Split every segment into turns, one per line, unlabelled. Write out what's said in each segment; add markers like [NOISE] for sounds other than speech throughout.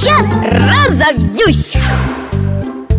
сейчас разобьюсь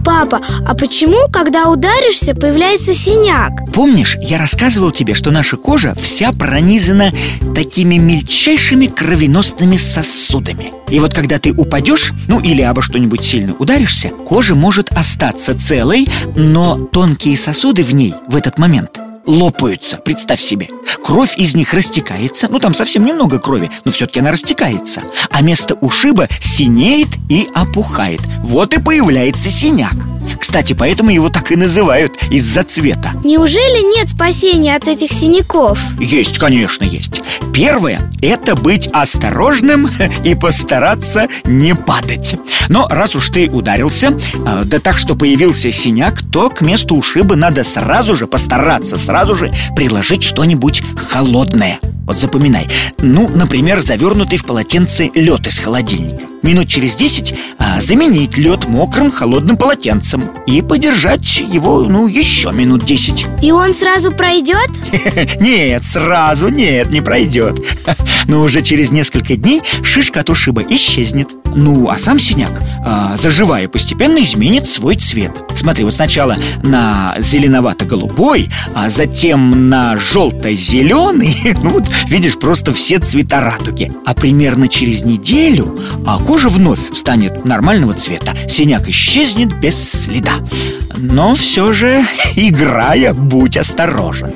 Папа, а почему, когда ударишься, появляется синяк?
Помнишь, я рассказывал тебе, что наша кожа вся пронизана такими мельчайшими кровеносными сосудами И вот когда ты упадешь, ну или обо что-нибудь сильно ударишься Кожа может остаться целой, но тонкие сосуды в ней в этот момент лопаются, представь себе. Кровь из них растекается, ну там совсем немного крови, но все-таки она растекается. А место ушиба синеет и опухает. Вот и появляется синяк кстати, поэтому его так и называют из-за цвета
Неужели нет спасения от этих синяков?
Есть, конечно, есть. Первое – это быть осторожным [LAUGHS] и постараться не падать. Но раз уж ты ударился, э, да так, что появился синяк То к месту ушиба надо сразу же постараться Сразу же приложить что-нибудь холодное. Вот запоминай. Ну, например, завернутый в полотенце лед из холодильника Минут через десять а, заменить лед мокрым холодным полотенцем И подержать его, ну, еще минут десять.
И он сразу пройдет? [LAUGHS]
Нет, сразу нет, не пройдет. [LAUGHS] Но уже через несколько дней шишка от ушиба исчезнет. Ну, а сам синяк, а, заживая, постепенно изменит свой цвет. Смотри, вот сначала на зеленовато-голубой, а затем на желто-зеленый [LAUGHS] Ну вот, видишь, просто все цвета радуги А примерно через неделю а кожа вновь станет нормального цвета. Синяк исчезнет без следа. Но все же, играя, будь осторожен